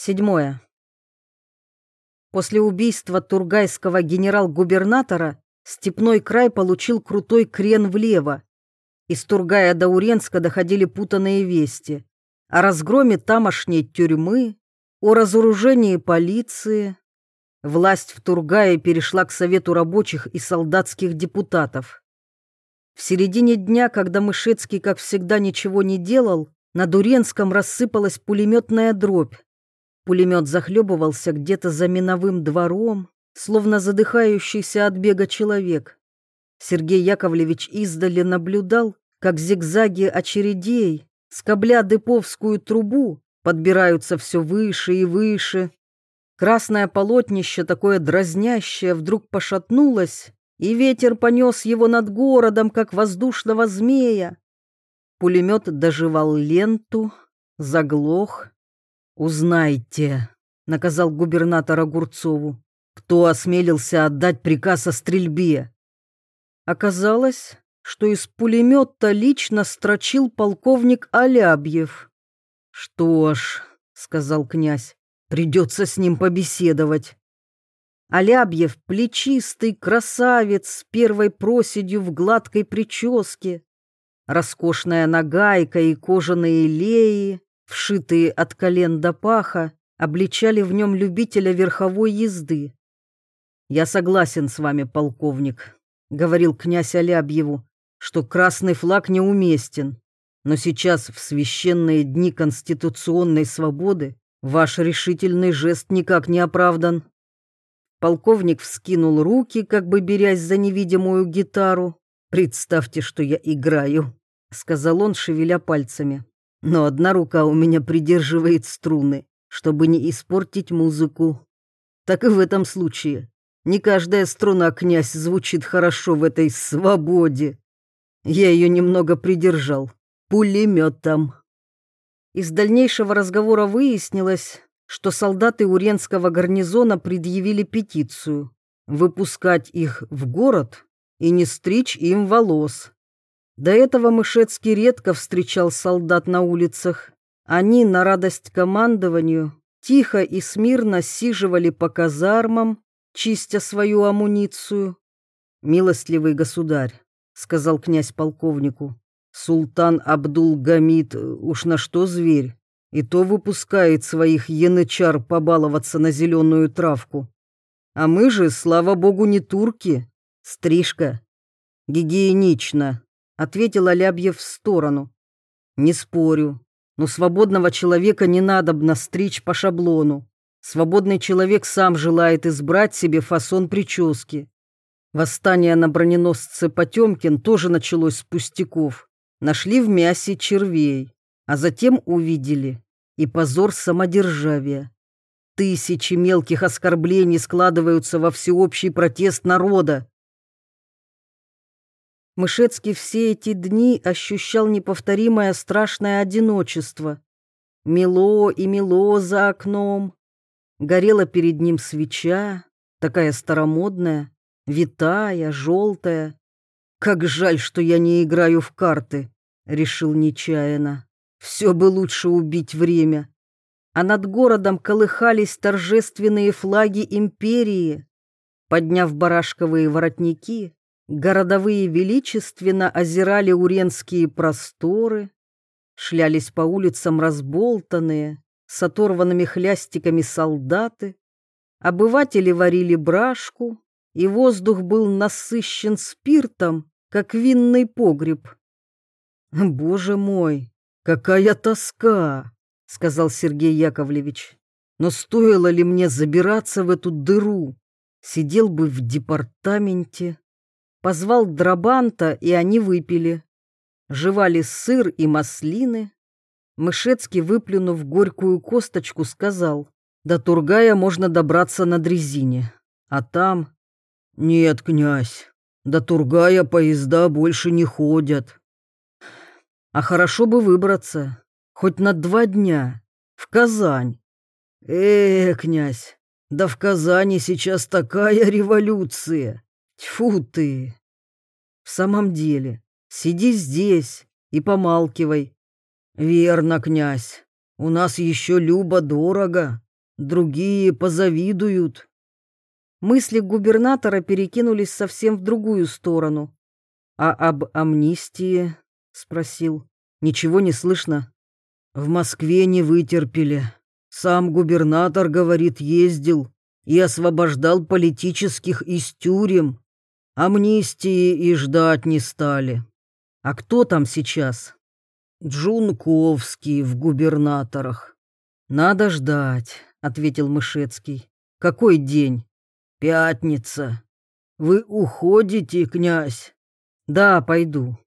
Седьмое. После убийства тургайского генерал-губернатора Степной край получил крутой крен влево. Из Тургая до Уренска доходили путанные вести о разгроме тамошней тюрьмы, о разоружении полиции. Власть в Тургае перешла к Совету рабочих и солдатских депутатов. В середине дня, когда Мышецкий, как всегда, ничего не делал, на Дуренском рассыпалась пулеметная дробь. Пулемет захлебывался где-то за миновым двором, словно задыхающийся от бега человек. Сергей Яковлевич издали наблюдал, как зигзаги очередей, скобля деповскую трубу, подбираются все выше и выше. Красное полотнище, такое дразнящее, вдруг пошатнулось, и ветер понес его над городом, как воздушного змея. Пулемет доживал ленту, заглох, «Узнайте», — наказал губернатор Огурцову, «кто осмелился отдать приказ о стрельбе». Оказалось, что из пулемета лично строчил полковник Алябьев. «Что ж», — сказал князь, — «придется с ним побеседовать». Алябьев — плечистый красавец с первой проседью в гладкой прическе, роскошная нагайка и кожаные леи, вшитые от колен до паха, обличали в нем любителя верховой езды. «Я согласен с вами, полковник», — говорил князь Алябьеву, «что красный флаг неуместен, но сейчас, в священные дни конституционной свободы, ваш решительный жест никак не оправдан». Полковник вскинул руки, как бы берясь за невидимую гитару. «Представьте, что я играю», — сказал он, шевеля пальцами но одна рука у меня придерживает струны, чтобы не испортить музыку. Так и в этом случае. Не каждая струна, князь, звучит хорошо в этой свободе. Я ее немного придержал. Пулеметом. Из дальнейшего разговора выяснилось, что солдаты Уренского гарнизона предъявили петицию выпускать их в город и не стричь им волос. До этого Мышецкий редко встречал солдат на улицах. Они, на радость командованию, тихо и смирно сиживали по казармам, чистя свою амуницию. «Милостливый государь», — сказал князь полковнику, — «султан Абдул-Гамид уж на что зверь, и то выпускает своих янычар побаловаться на зеленую травку. А мы же, слава богу, не турки. Стрижка. Гигиенично, ответил Алябьев в сторону. Не спорю, но свободного человека не надо б настричь по шаблону. Свободный человек сам желает избрать себе фасон прически. Восстание на броненосце Потемкин тоже началось с пустяков. Нашли в мясе червей, а затем увидели и позор самодержавия. Тысячи мелких оскорблений складываются во всеобщий протест народа. Мышецкий все эти дни ощущал неповторимое страшное одиночество. Мело и мело за окном. Горела перед ним свеча, такая старомодная, витая, желтая. «Как жаль, что я не играю в карты», — решил нечаянно. «Все бы лучше убить время». А над городом колыхались торжественные флаги империи. Подняв барашковые воротники, Городовые величественно озирали уренские просторы, шлялись по улицам разболтанные, с оторванными хлястиками солдаты, обыватели варили брашку, и воздух был насыщен спиртом, как винный погреб. «Боже мой, какая тоска!» — сказал Сергей Яковлевич. «Но стоило ли мне забираться в эту дыру? Сидел бы в департаменте, Позвал Драбанта, и они выпили. Жевали сыр и маслины. Мышецкий, выплюнув горькую косточку, сказал, «До Тургая можно добраться на дрезине, а там...» «Нет, князь, до Тургая поезда больше не ходят». «А хорошо бы выбраться, хоть на два дня, в Казань». «Э, князь, да в Казани сейчас такая революция!» Тьфу ты! В самом деле, сиди здесь и помалкивай. Верно, князь, у нас еще Люба дорого. другие позавидуют. Мысли губернатора перекинулись совсем в другую сторону. «А об амнистии?» — спросил. «Ничего не слышно?» «В Москве не вытерпели. Сам губернатор, говорит, ездил и освобождал политических из тюрем. Амнистии и ждать не стали. А кто там сейчас?» «Джунковский в губернаторах». «Надо ждать», — ответил Мышецкий. «Какой день?» «Пятница. Вы уходите, князь?» «Да, пойду».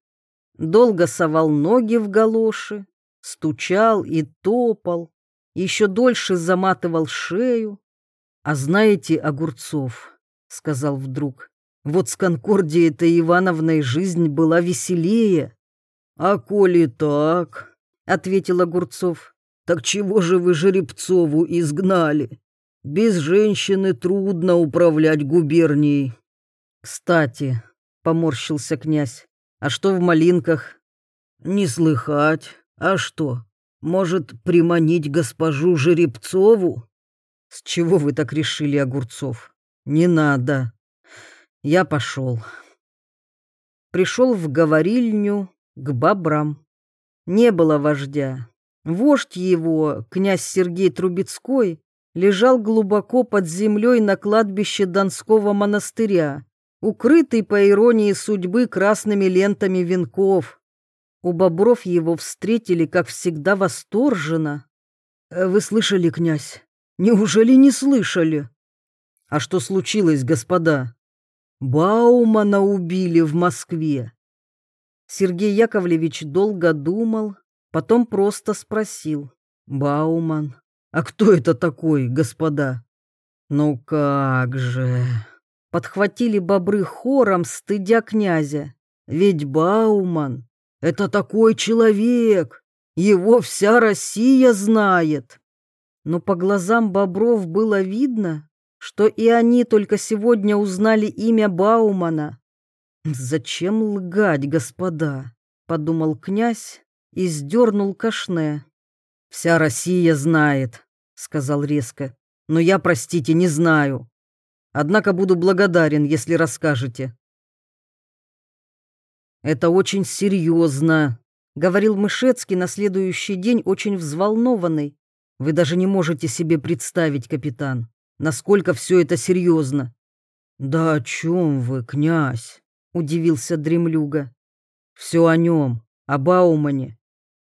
Долго совал ноги в галоши, стучал и топал, еще дольше заматывал шею. «А знаете, Огурцов», — сказал вдруг, — «вот с Конкордией-то Ивановной жизнь была веселее». «А коли так», — ответил Огурцов, — «так чего же вы Жеребцову изгнали?» Без женщины трудно управлять губернией. Кстати, поморщился князь, а что в малинках? Не слыхать. А что? Может, приманить госпожу Жеребцову? С чего вы так решили, Огурцов? Не надо. Я пошел. Пришел в говорильню к бобрам. Не было вождя. Вождь его, князь Сергей Трубецкой, лежал глубоко под землей на кладбище Донского монастыря, укрытый, по иронии судьбы, красными лентами венков. У бобров его встретили, как всегда, восторженно. «Э, «Вы слышали, князь? Неужели не слышали?» «А что случилось, господа?» «Баумана убили в Москве». Сергей Яковлевич долго думал, потом просто спросил. «Бауман, а кто это такой, господа? Ну как же? Подхватили бобры хором, стыдя князя. Ведь Бауман — это такой человек, его вся Россия знает. Но по глазам бобров было видно, что и они только сегодня узнали имя Баумана. «Зачем лгать, господа?» — подумал князь и сдернул кашне. «Вся Россия знает», — сказал резко. «Но я, простите, не знаю. Однако буду благодарен, если расскажете». «Это очень серьезно», — говорил Мышецкий на следующий день, очень взволнованный. «Вы даже не можете себе представить, капитан, насколько все это серьезно». «Да о чем вы, князь?» — удивился Дремлюга. «Все о нем, о Баумане.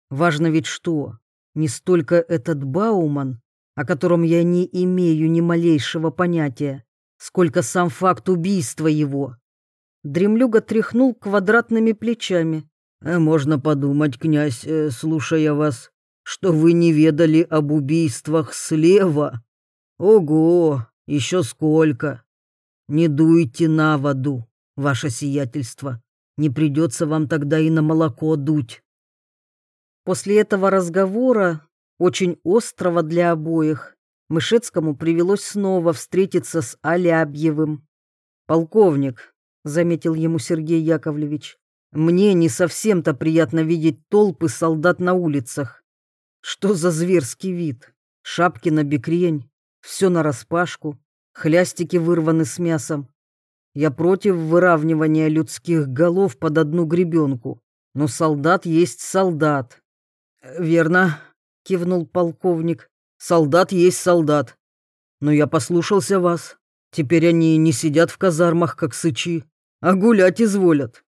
Важно ведь что? Не столько этот Бауман, о котором я не имею ни малейшего понятия, сколько сам факт убийства его. Дремлюга тряхнул квадратными плечами. «Э, «Можно подумать, князь, э, слушая вас, что вы не ведали об убийствах слева. Ого, еще сколько! Не дуйте на воду, ваше сиятельство, не придется вам тогда и на молоко дуть». После этого разговора, очень острого для обоих, Мышецкому привелось снова встретиться с Алябьевым. «Полковник», — заметил ему Сергей Яковлевич, — «мне не совсем-то приятно видеть толпы солдат на улицах. Что за зверский вид? Шапки на бекрень, все нараспашку, хлястики вырваны с мясом. Я против выравнивания людских голов под одну гребенку, но солдат есть солдат, «Верно», — кивнул полковник. «Солдат есть солдат. Но я послушался вас. Теперь они не сидят в казармах, как сычи, а гулять изволят».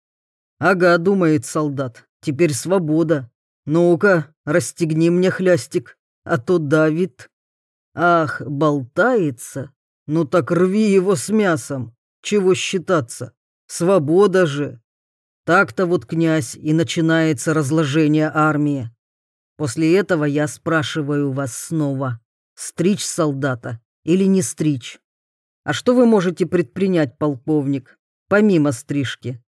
«Ага», — думает солдат, — «теперь свобода. Ну-ка, расстегни мне хлястик, а то давит». «Ах, болтается? Ну так рви его с мясом. Чего считаться? Свобода же!» Так-то вот, князь, и начинается разложение армии. После этого я спрашиваю вас снова, стричь солдата или не стричь? А что вы можете предпринять, полковник, помимо стрижки?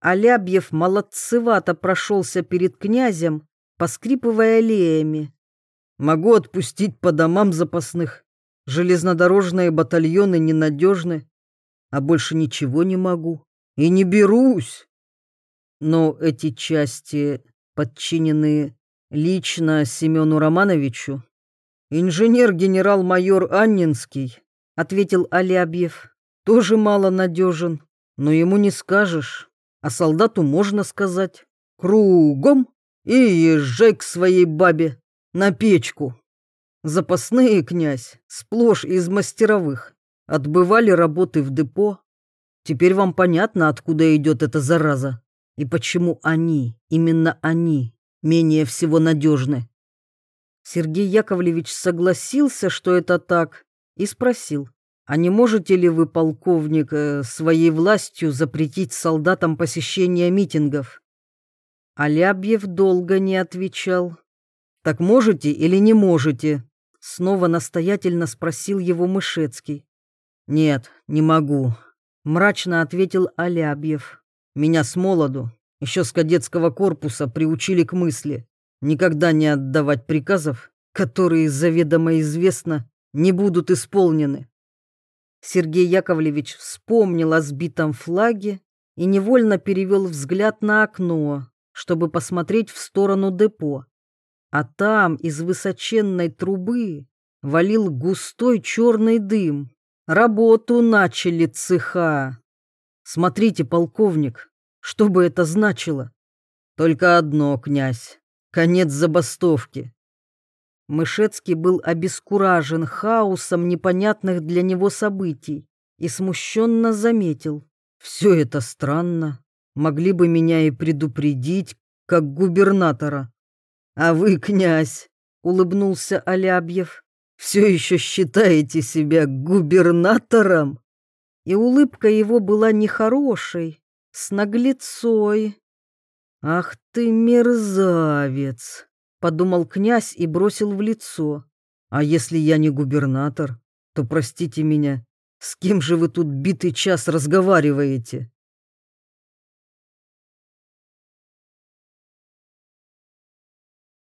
Алябьев молодцевато прошелся перед князем, поскрипывая аллеями. Могу отпустить по домам запасных. Железнодорожные батальоны ненадежны, а больше ничего не могу. И не берусь. Но эти части подчинены Лично Семену Романовичу? Инженер-генерал-майор Аннинский, ответил Алябьев, тоже мало надежен, но ему не скажешь, а солдату можно сказать. Кругом и езжай к своей бабе на печку. Запасные, князь, сплошь из мастеровых, отбывали работы в депо. Теперь вам понятно, откуда идет эта зараза и почему они, именно они, менее всего надежны. Сергей Яковлевич согласился, что это так, и спросил, а не можете ли вы, полковник, э, своей властью запретить солдатам посещение митингов? Алябьев долго не отвечал. «Так можете или не можете?» Снова настоятельно спросил его Мышецкий. «Нет, не могу», — мрачно ответил Алябьев. «Меня с молоду, еще с кадетского корпуса приучили к мысли никогда не отдавать приказов, которые заведомо известно не будут исполнены. Сергей Яковлевич вспомнил о сбитом флаге и невольно перевел взгляд на окно, чтобы посмотреть в сторону депо. А там из высоченной трубы валил густой черный дым. Работу начали цеха. Смотрите, полковник, что бы это значило? Только одно, князь. Конец забастовки. Мышецкий был обескуражен хаосом непонятных для него событий и смущенно заметил. Все это странно. Могли бы меня и предупредить, как губернатора. А вы, князь, улыбнулся Алябьев, все еще считаете себя губернатором? И улыбка его была нехорошей, с наглецой. «Ах ты мерзавец!» — подумал князь и бросил в лицо. «А если я не губернатор, то простите меня, с кем же вы тут битый час разговариваете?»